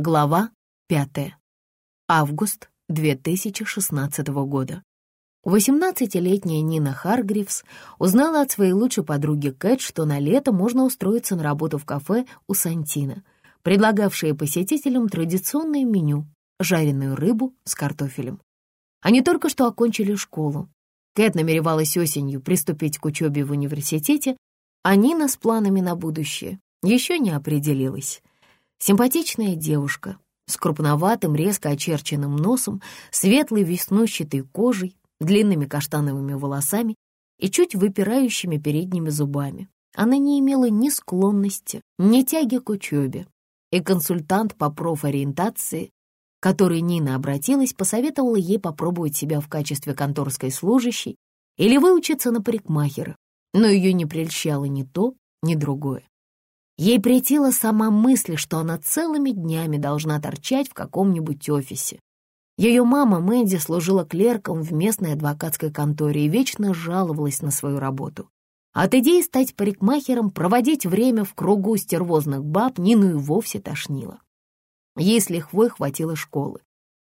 Глава 5. Август 2016 года. 18-летняя Нина Харгривс узнала от своей лучшей подруги Кэт, что на лето можно устроиться на работу в кафе у Сантина, предлагавшее посетителям традиционное меню — жареную рыбу с картофелем. Они только что окончили школу. Кэт намеревалась осенью приступить к учебе в университете, а Нина с планами на будущее еще не определилась. Симпатичная девушка с крупноватым, резко очерченным носом, светлой веснущатой кожей, длинными каштановыми волосами и чуть выпирающими передними зубами. Она не имела ни склонности, ни тяги к учебе, и консультант по профориентации, к которой Нина обратилась, посоветовала ей попробовать себя в качестве конторской служащей или выучиться на парикмахера, но ее не прельщало ни то, ни другое. Ей претила сама мысль, что она целыми днями должна торчать в каком-нибудь офисе. Ее мама Мэнди служила клерком в местной адвокатской конторе и вечно жаловалась на свою работу. От идеи стать парикмахером, проводить время в кругу стервозных баб Нину и вовсе тошнило. Ей с лихвой хватило школы.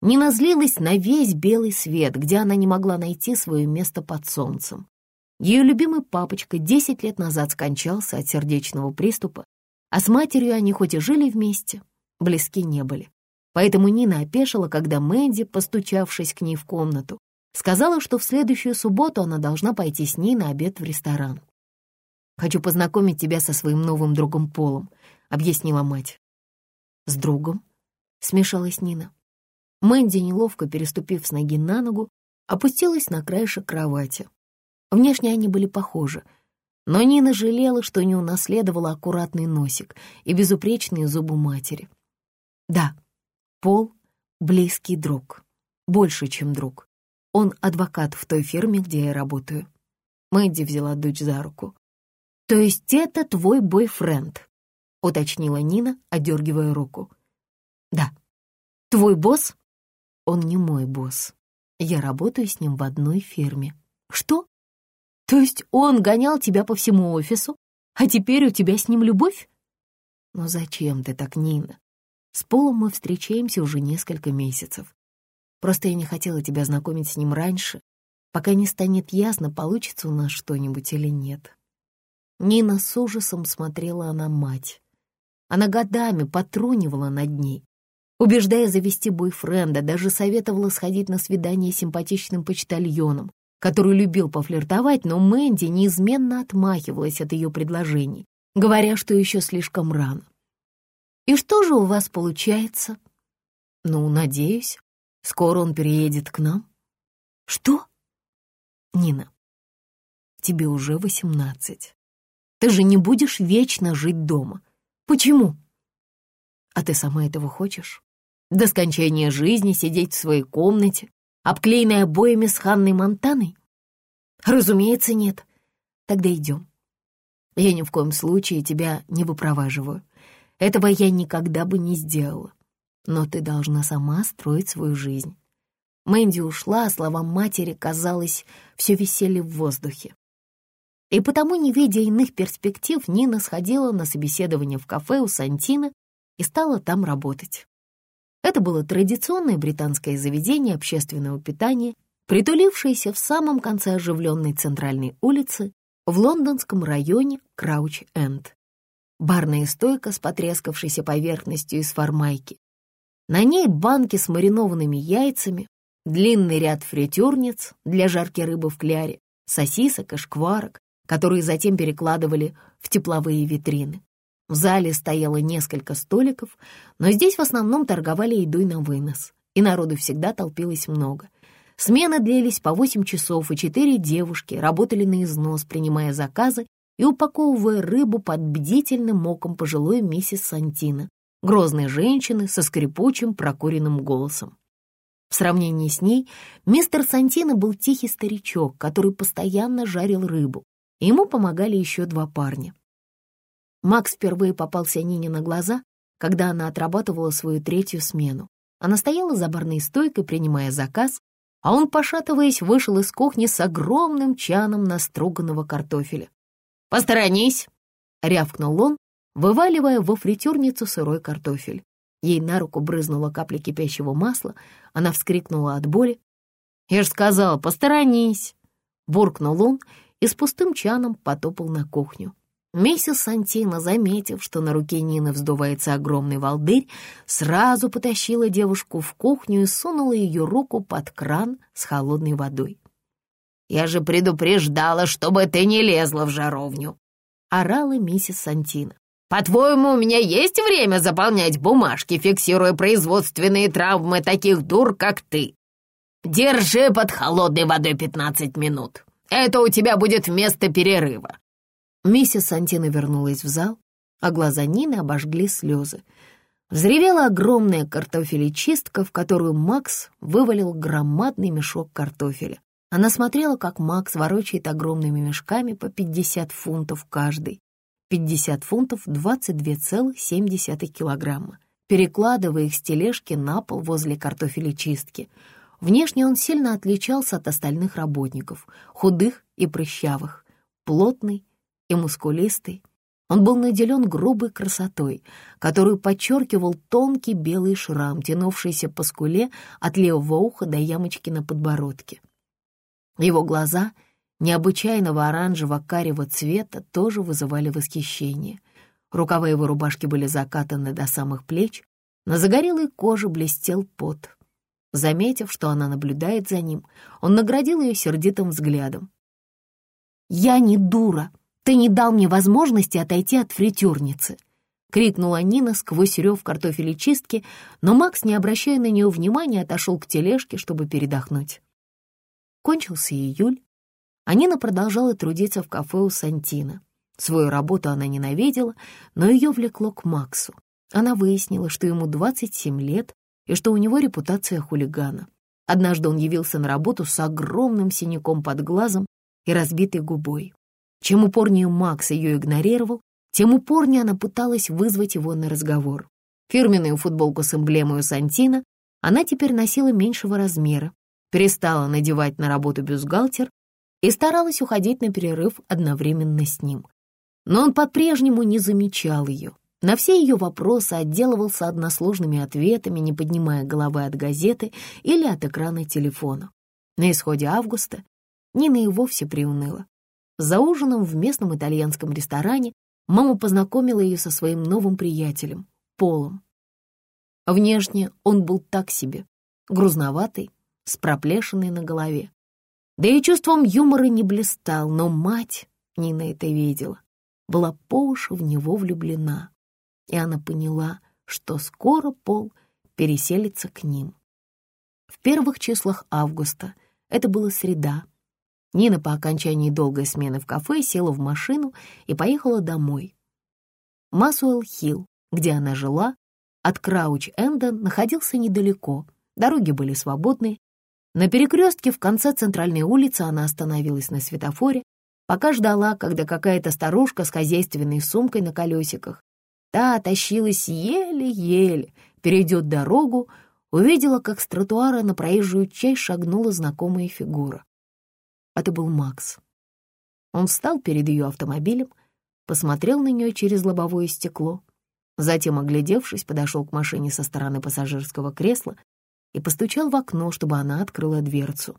Нина злилась на весь белый свет, где она не могла найти свое место под солнцем. Ее любимый папочка десять лет назад скончался от сердечного приступа, а с матерью они хоть и жили вместе, близки не были. Поэтому Нина опешила, когда Мэнди, постучавшись к ней в комнату, сказала, что в следующую субботу она должна пойти с ней на обед в ресторан. «Хочу познакомить тебя со своим новым другом Полом», — объяснила мать. «С другом?» — смешалась Нина. Мэнди, неловко переступив с ноги на ногу, опустилась на краешек кровати. Внешне они были похожи — но Нина жалела, что не унаследовала аккуратный носик и безупречные зубы матери. Да, Пол — близкий друг, больше, чем друг. Он адвокат в той фирме, где я работаю. Мэдди взяла дочь за руку. «То есть это твой бойфренд?» — уточнила Нина, одергивая руку. «Да». «Твой босс?» «Он не мой босс. Я работаю с ним в одной фирме». «Что?» То есть он гонял тебя по всему офису, а теперь у тебя с ним любовь? Но зачем ты так, Нина? С Полом мы встречаемся уже несколько месяцев. Просто я не хотела тебя знакомить с ним раньше, пока не станет ясно, получится у нас что-нибудь или нет. Нина с ужасом смотрела на мать. Она годами потрунивала над ней, убеждая завести бойфренда, даже советовала сходить на свидание с симпатичным почтальоном, который любил пофлиртовать, но Мэнди неизменно отмахивалась от ее предложений, говоря, что еще слишком рано. «И что же у вас получается?» «Ну, надеюсь, скоро он переедет к нам». «Что?» «Нина, тебе уже восемнадцать. Ты же не будешь вечно жить дома. Почему?» «А ты сама этого хочешь? До скончания жизни сидеть в своей комнате, обклеенной обоями с Ханной Монтаной? Разумеется, нет. Тогда идем. Я ни в коем случае тебя не выпроваживаю. Этого я никогда бы не сделала. Но ты должна сама строить свою жизнь. Мэнди ушла, а слова матери, казалось, все висели в воздухе. И потому, не видя иных перспектив, Нина сходила на собеседование в кафе у Сантина и стала там работать. Это было традиционное британское заведение общественного питания, притулившееся в самом конце оживленной центральной улицы в лондонском районе Крауч-Энд. Барная стойка с потрескавшейся поверхностью из формайки. На ней банки с маринованными яйцами, длинный ряд фритюрниц для жарки рыбы в кляре, сосисок и шкварок, которые затем перекладывали в тепловые витрины. В зале стояло несколько столиков, но здесь в основном торговали едой на вынос, и народу всегда толпилось много. Смены длились по 8 часов, и четыре девушки работали на износ, принимая заказы и упаковывая рыбу под бдительным оком пожилой миссис Сантина, грозной женщины со скрипучим прокуренным голосом. В сравнении с ней мистер Сантина был тихий старичок, который постоянно жарил рыбу, и ему помогали еще два парня. Макс впервые попался Нине на глаза, когда она отрабатывала свою третью смену. Она стояла за барной стойкой, принимая заказ, а он, пошатываясь, вышел из кухни с огромным чаном наструганного картофеля. «Посторонись!» — рявкнул он, вываливая во фритюрницу сырой картофель. Ей на руку брызнула капля кипящего масла, она вскрикнула от боли. «Я ж сказала, посторонись!» Буркнул он и с пустым чаном потопал на кухню. Миссис Сантина, заметив, что на руке Нины вздувается огромный волдырь, сразу потащила девушку в кухню и сунула ее руку под кран с холодной водой. «Я же предупреждала, чтобы ты не лезла в жаровню!» — орала миссис Сантина. «По-твоему, у меня есть время заполнять бумажки, фиксируя производственные травмы таких дур, как ты? Держи под холодной водой пятнадцать минут. Это у тебя будет вместо перерыва. Миссис Сантина вернулась в зал, а глаза Нины обожгли слезы. Взревела огромная картофелечистка, в которую Макс вывалил громадный мешок картофеля. Она смотрела, как Макс ворочает огромными мешками по 50 фунтов каждый. 50 фунтов — 22,7 килограмма, перекладывая их с тележки на пол возле картофелечистки. Внешне он сильно отличался от остальных работников, худых и прыщавых, плотный и мускулистый. Он был наделен грубой красотой, которую подчеркивал тонкий белый шрам, тянувшийся по скуле от левого уха до ямочки на подбородке. Его глаза, необычайного оранжево-карего цвета, тоже вызывали восхищение. Рукава его рубашки были закатаны до самых плеч, на загорелой коже блестел пот. Заметив, что она наблюдает за ним, он наградил ее сердитым взглядом. «Я не дура!» Ты не дал мне возможности отойти от фритюрницы!» — крикнула Нина сквозь рев картофелечистки, но Макс, не обращая на нее внимания, отошел к тележке, чтобы передохнуть. Кончился июль, а Нина продолжала трудиться в кафе у Сантина. Свою работу она ненавидела, но ее влекло к Максу. Она выяснила, что ему 27 лет и что у него репутация хулигана. Однажды он явился на работу с огромным синяком под глазом и разбитой губой. Чем упорнее Макс ее игнорировал, тем упорнее она пыталась вызвать его на разговор. Фирменную футболку с эмблемой Сантина она теперь носила меньшего размера, перестала надевать на работу бюстгальтер и старалась уходить на перерыв одновременно с ним. Но он по-прежнему не замечал ее. На все ее вопросы отделывался односложными ответами, не поднимая головы от газеты или от экрана телефона. На исходе августа Нина и вовсе приуныла. За ужином в местном итальянском ресторане мама познакомила ее со своим новым приятелем, Полом. Внешне он был так себе, грузноватый, с проплешиной на голове. Да и чувством юмора не блистал, но мать, Нина это видела, была по уши в него влюблена. И она поняла, что скоро Пол переселится к ним. В первых числах августа, это была среда, Нина по окончании долгой смены в кафе села в машину и поехала домой. Масуэлл-Хилл, где она жила, от Крауч-Энда находился недалеко, дороги были свободны. На перекрестке в конце центральной улицы она остановилась на светофоре, пока ждала, когда какая-то старушка с хозяйственной сумкой на колесиках, та тащилась еле-еле, перейдет дорогу, увидела, как с тротуара на проезжую часть шагнула знакомая фигура. Это был Макс. Он встал перед ее автомобилем, посмотрел на нее через лобовое стекло, затем, оглядевшись, подошел к машине со стороны пассажирского кресла и постучал в окно, чтобы она открыла дверцу.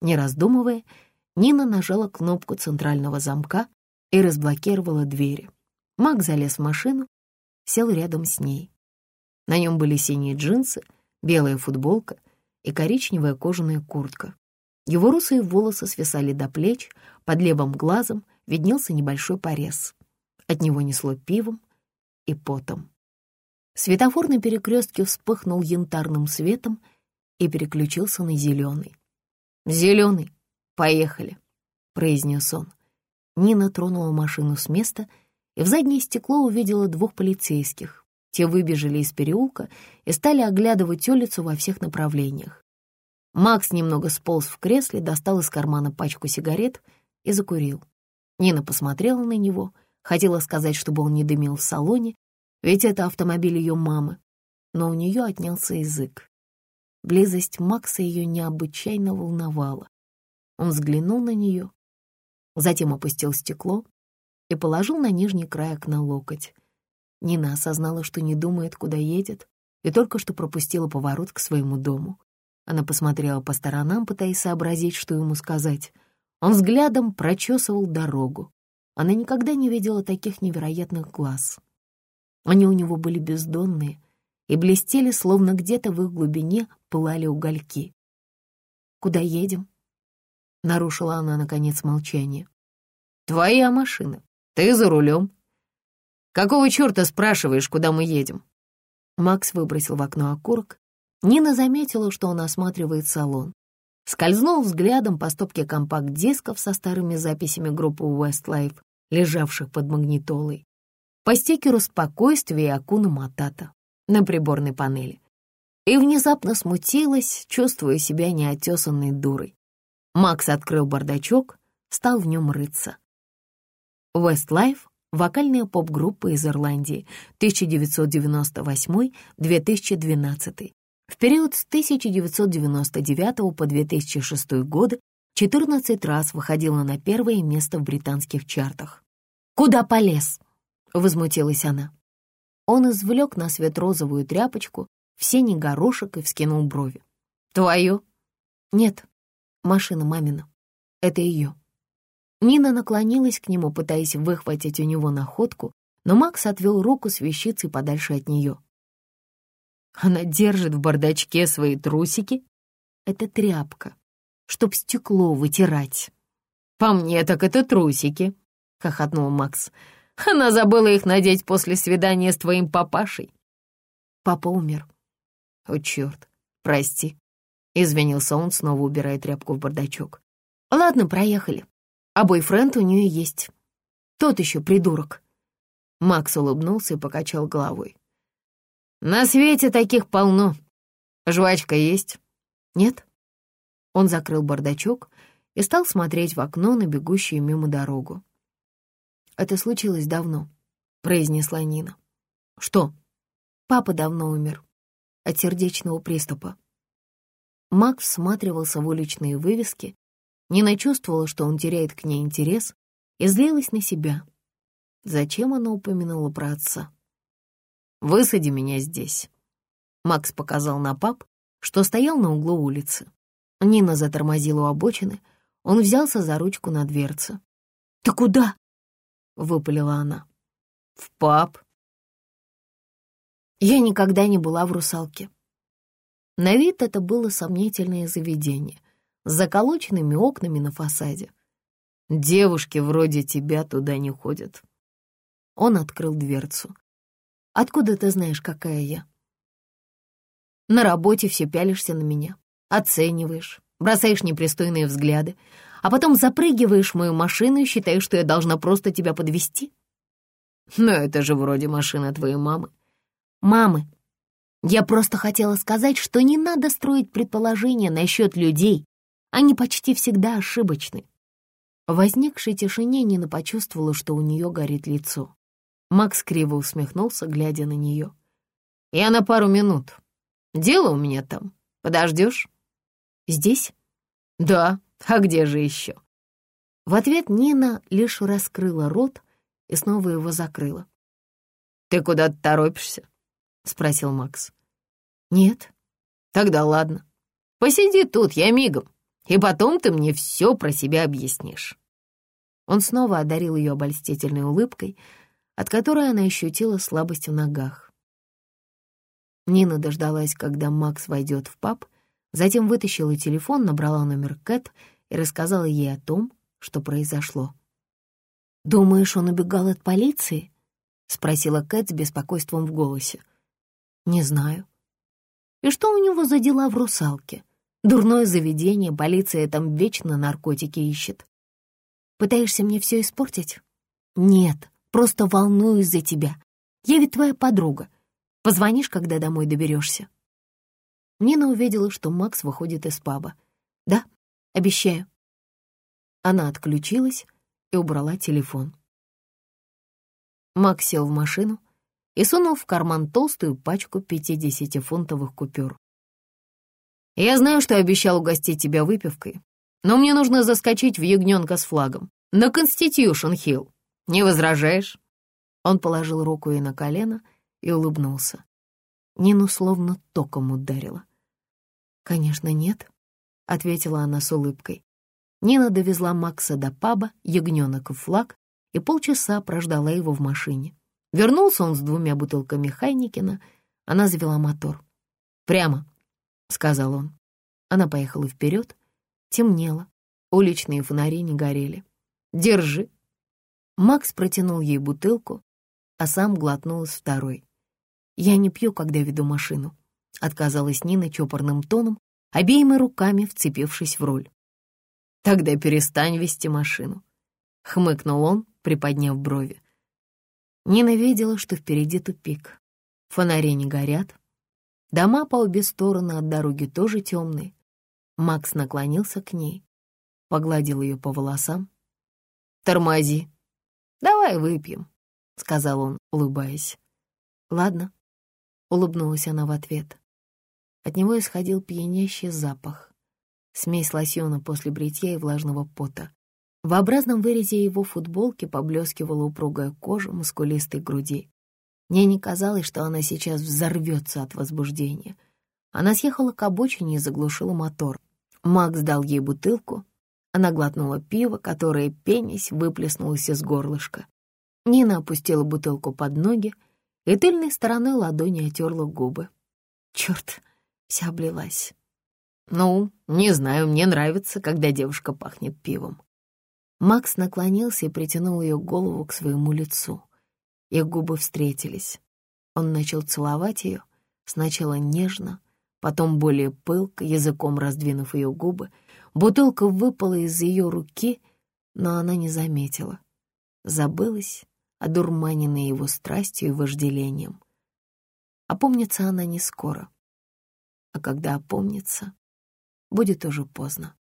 Не раздумывая, Нина нажала кнопку центрального замка и разблокировала двери. Макс залез в машину, сел рядом с ней. На нем были синие джинсы, белая футболка и коричневая кожаная куртка. Его русые волосы свисали до плеч, под левым глазом виднелся небольшой порез. От него несло пивом и потом. Светофор на перекрестке вспыхнул янтарным светом и переключился на зеленый. «Зеленый, поехали», — произнес он. Нина тронула машину с места и в заднее стекло увидела двух полицейских. Те выбежали из переулка и стали оглядывать улицу во всех направлениях. Макс немного сполз в кресле, достал из кармана пачку сигарет и закурил. Нина посмотрела на него, хотела сказать, чтобы он не дымил в салоне, ведь это автомобиль ее мамы, но у нее отнялся язык. Близость Макса ее необычайно волновала. Он взглянул на нее, затем опустил стекло и положил на нижний край окна локоть. Нина осознала, что не думает, куда едет, и только что пропустила поворот к своему дому. Она посмотрела по сторонам, пытаясь сообразить, что ему сказать. Он взглядом прочесывал дорогу. Она никогда не видела таких невероятных глаз. Они у него были бездонные и блестели, словно где-то в их глубине пылали угольки. «Куда едем?» — нарушила она, наконец, молчание. «Твоя машина. Ты за рулем. Какого черта спрашиваешь, куда мы едем?» Макс выбросил в окно окурок. Нина заметила, что он осматривает салон. Скользнул взглядом по стопке компакт-дисков со старыми записями группы Westlife, лежавших под магнитолой, по стикеру «Спокойствие» и «Акуна Матата» на приборной панели. И внезапно смутилась, чувствуя себя неотесанной дурой. Макс открыл бардачок, стал в нем рыться. Westlife — вокальная поп-группа из Ирландии, 1998-2012. В период с 1999 по 2006 годы 14 раз выходила на первое место в британских чартах. «Куда полез?» — возмутилась она. Он извлек на свет розовую тряпочку в синий горошек и вскинул брови. «Твою?» «Нет, машина мамина. Это ее». Нина наклонилась к нему, пытаясь выхватить у него находку, но Макс отвел руку с вещицей подальше от нее. Она держит в бардачке свои трусики. Это тряпка, чтоб стекло вытирать. По мне так это трусики, — хохотнул Макс. Она забыла их надеть после свидания с твоим папашей. Папа умер. О, черт, прости. Извинился он, снова убирая тряпку в бардачок. Ладно, проехали. А бойфренд у нее есть. Тот еще придурок. Макс улыбнулся и покачал головой. На свете таких полно. Жвачка есть? Нет? Он закрыл бардачок и стал смотреть в окно на бегущую мимо дорогу. «Это случилось давно», — произнесла Нина. «Что?» «Папа давно умер. От сердечного приступа». Макс всматривался в уличные вывески. Нина чувствовала, что он теряет к ней интерес, и злилась на себя. Зачем она упомянула про отца? Высади меня здесь». Макс показал на пап, что стоял на углу улицы. Нина затормозила у обочины. Он взялся за ручку на дверце. «Ты куда?» — выпалила она. «В пап». Я никогда не была в «Русалке». На вид это было сомнительное заведение с заколоченными окнами на фасаде. Девушки вроде тебя туда не ходят. Он открыл дверцу. Откуда ты знаешь, какая я? На работе все пялишься на меня, оцениваешь, бросаешь непристойные взгляды, а потом запрыгиваешь в мою машину и считаешь, что я должна просто тебя подвести. Но это же вроде машина твоей мамы. Мамы. Я просто хотела сказать, что не надо строить предположения насчет людей. Они почти всегда ошибочны. В возникшей тишине Нина почувствовала, что у нее горит лицо. Макс криво усмехнулся, глядя на нее. «Я на пару минут. Дело у меня там. Подождешь?» «Здесь?» «Да. А где же еще?» В ответ Нина лишь раскрыла рот и снова его закрыла. «Ты куда-то торопишься?» — спросил Макс. «Нет». «Тогда ладно. Посиди тут, я мигом, и потом ты мне все про себя объяснишь». Он снова одарил ее обольстительной улыбкой, от которой она ощутила слабость в ногах. Нина дождалась, когда Макс войдет в паб, затем вытащила телефон, набрала номер Кэт и рассказала ей о том, что произошло. «Думаешь, он убегал от полиции?» — спросила Кэт с беспокойством в голосе. «Не знаю». «И что у него за дела в «Русалке»? Дурное заведение, полиция там вечно наркотики ищет. Пытаешься мне все испортить?» «Нет, Просто волнуюсь за тебя. Я ведь твоя подруга. Позвонишь, когда домой доберешься?» Нина увидела, что Макс выходит из паба. «Да, обещаю». Она отключилась и убрала телефон. Макс сел в машину и сунул в карман толстую пачку 50-фунтовых купюр. «Я знаю, что обещал угостить тебя выпивкой, но мне нужно заскочить в ягненка с флагом на Конститюшн-Хилл. «Не возражаешь?» Он положил руку ей на колено и улыбнулся. Нину словно током ударила. «Конечно, нет», — ответила она с улыбкой. Нина довезла Макса до паба, ягненок и флаг, и полчаса прождала его в машине. Вернулся он с двумя бутылками Хайникина. Она завела мотор. «Прямо», — сказал он. Она поехала вперед. Темнело. Уличные фонари не горели. «Держи». Макс протянул ей бутылку, а сам глотнул из второй. «Я не пью, когда веду машину», — отказалась Нина чопорным тоном, обеими руками вцепившись в руль. «Тогда перестань вести машину», — хмыкнул он, приподняв брови. Нина видела, что впереди тупик. Фонари не горят. Дома по обе стороны от дороги тоже темные. Макс наклонился к ней, погладил ее по волосам. «Тормози. Давай выпьем», — сказал он, улыбаясь. «Ладно», — улыбнулась она в ответ. От него исходил пьянящий запах. Смесь лосьона после бритья и влажного пота. В образном вырезе его футболки поблескивала упругая кожа мускулистой груди. Мне не казалось, что она сейчас взорвется от возбуждения. Она съехала к обочине и заглушила мотор. Макс дал ей бутылку. Она глотнула пиво, которое, пенясь, выплеснулось из горлышка. Нина опустила бутылку под ноги и тыльной стороной ладони отерла губы. Черт, вся облилась. «Ну, не знаю, мне нравится, когда девушка пахнет пивом». Макс наклонился и притянул ее голову к своему лицу. Их губы встретились. Он начал целовать ее, сначала нежно, потом более пылко, языком раздвинув ее губы. Бутылка выпала из ее руки, но она не заметила. Забылась, одурманенная его страстью и вожделением. Опомнится она не скоро. А когда опомнится, будет уже поздно.